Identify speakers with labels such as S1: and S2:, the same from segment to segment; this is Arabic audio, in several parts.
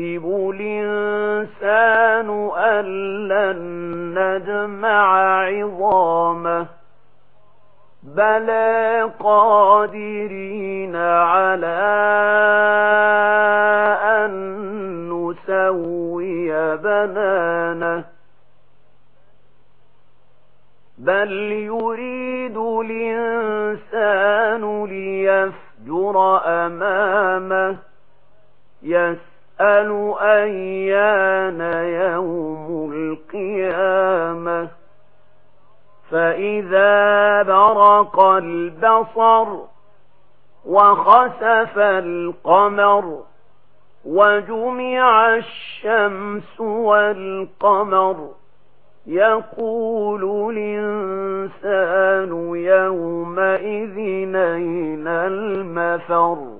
S1: يَحْسَبُ الْإِنسَانُ أَن لَّن نَّجْمَعَ عِظَامَهُ بَلَى قَادِرِينَ عَلَى أَن نُّسَوِّيَ بَنَانَهُ بَلْ أيان يوم القيامة فإذا برق البصر وخسف القمر وجمع الشمس والقمر يقول الإنسان يومئذ نين المفر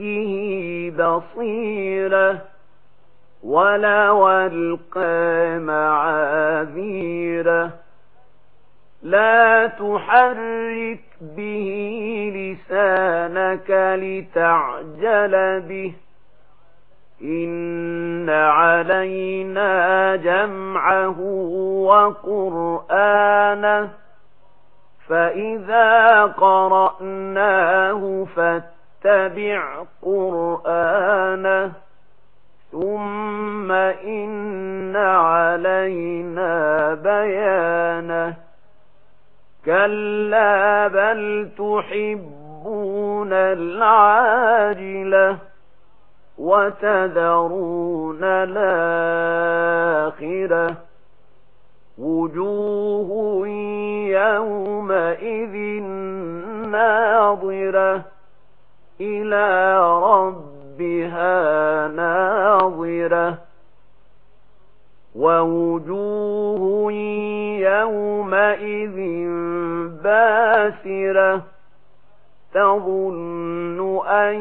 S1: نفسه بصيرة ولا ولقى معاذيرة لا تحرك به لسانك لتعجل به إن علينا جمعه وقرآنه فإذا قرأناه فاتقل اتبع قرآنه ثم إن علينا بيانه كلا بل تحبون العاجلة وتذرون الآخرة وجوه يومئذ ناظرة إلى ربها ناظرة. ووجوه يومئذ باسرة. تظن أن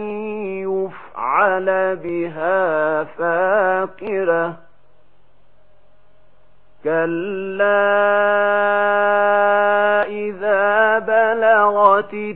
S1: يفعل بها فاقرة. كلا إذا بلغت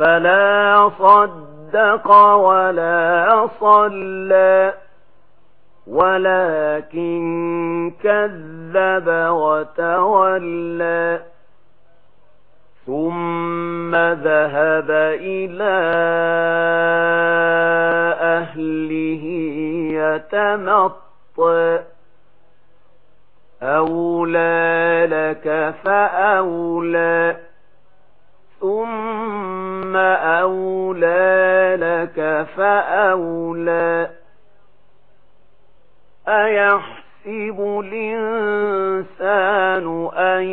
S1: فلا صدق ولا صلى ولكن كذب وتولى. ثم ذهب إلى أهله يتمطى. أولى لك فأولى. ثم الْأَنْعَامَ أَوْلَى لَكَ فَأَوْلَى أَيَحْسَبُ الْإِنْسَانُ أَنْ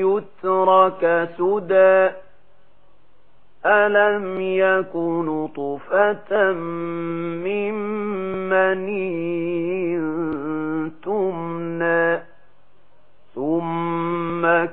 S1: يُتْرَكَ سُدًى أَلَمْ يَكُنْ طُفَةً مِّن مَّنِيٍّ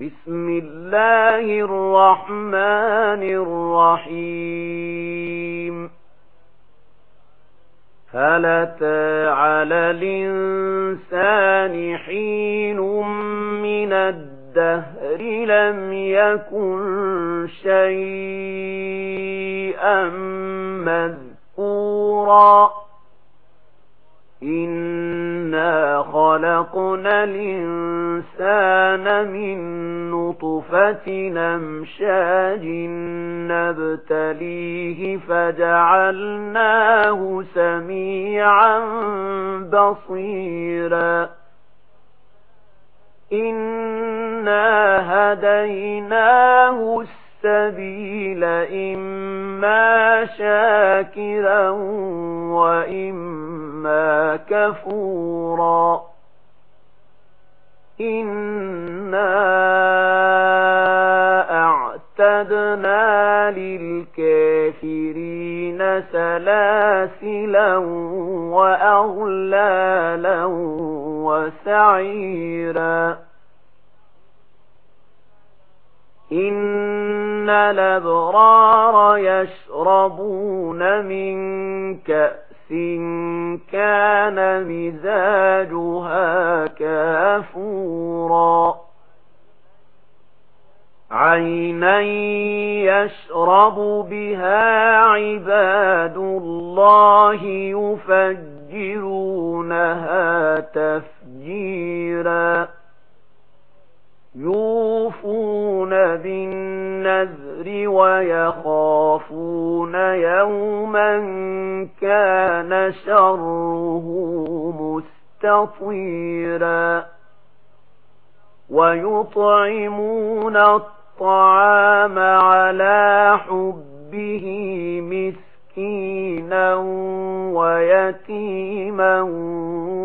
S1: بسم الله الرحمن الرحيم. فلتا على الإنسان حين من الدهر لم يكن شيئا مذكورا. إن خلقنا الإنسان من نطفة نمشاج نبتليه فجعلناه سميعا بصيرا إنا هديناه السبيل إما شاكرا وإما كفورا إنا أعتدنا للكافرين سلاسلا وأغلالا وسعيرا إن الأبرار يشربون من كأس نَفْسٍ كَانَ مِزَاجُهَا كَافُورًا عَيْنًا يَشْرَبُ بِهَا عِبَادُ اللَّهِ يُفَجِّرُونَهَا تَفْجِيرًا يُوفُونَ بِالنَّذْرِ الْأَرْضِ وَيَخَافُونَ يَوْمًا كَانَ شَرُّهُ مُسْتَطِيرًا وَيُطْعِمُونَ الطَّعَامَ عَلَى حُبِّهِ مِسْكِينًا وَيَتِيمًا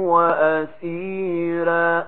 S1: وَأَسِيرًا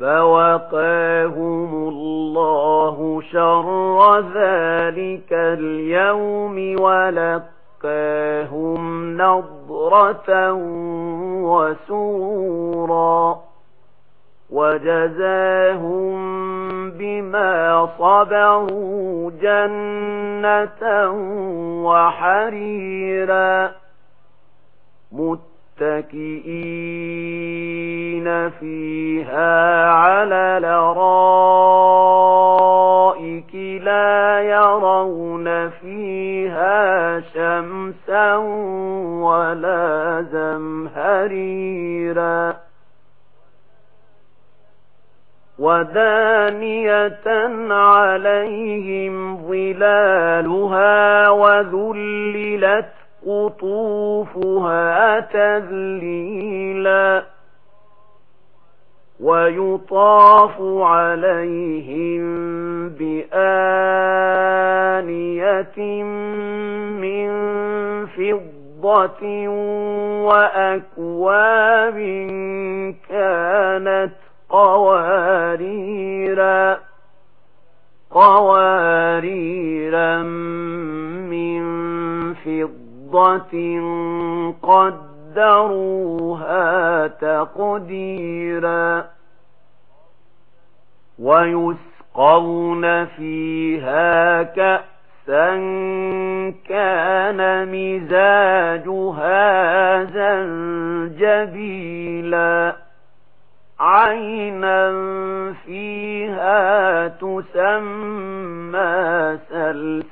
S1: فوقاهم الله شر ذلك اليوم ولقاهم نظرة وسورا وجزاهم بما صبروا جنة وحريرا مت متكئين فيها على لرائك لا يرون فيها شمسا ولا زمهريرا ودانية عليهم ظلالها وذللت قطوفها تذليلا ويطاف عليهم بآنية من فضة وأكواب كانت قواريرا قواريرا من فضة فِضَّةٍ قَدَّرُوهَا تَقْدِيرًا وَيُسْقَوْنَ فِيهَا كَأْسًا كَانَ مِزَاجُهَا زَنْجَبِيلًا عَيْنًا فِيهَا تُسَمَّى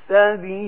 S1: سَلْسَبِيلًا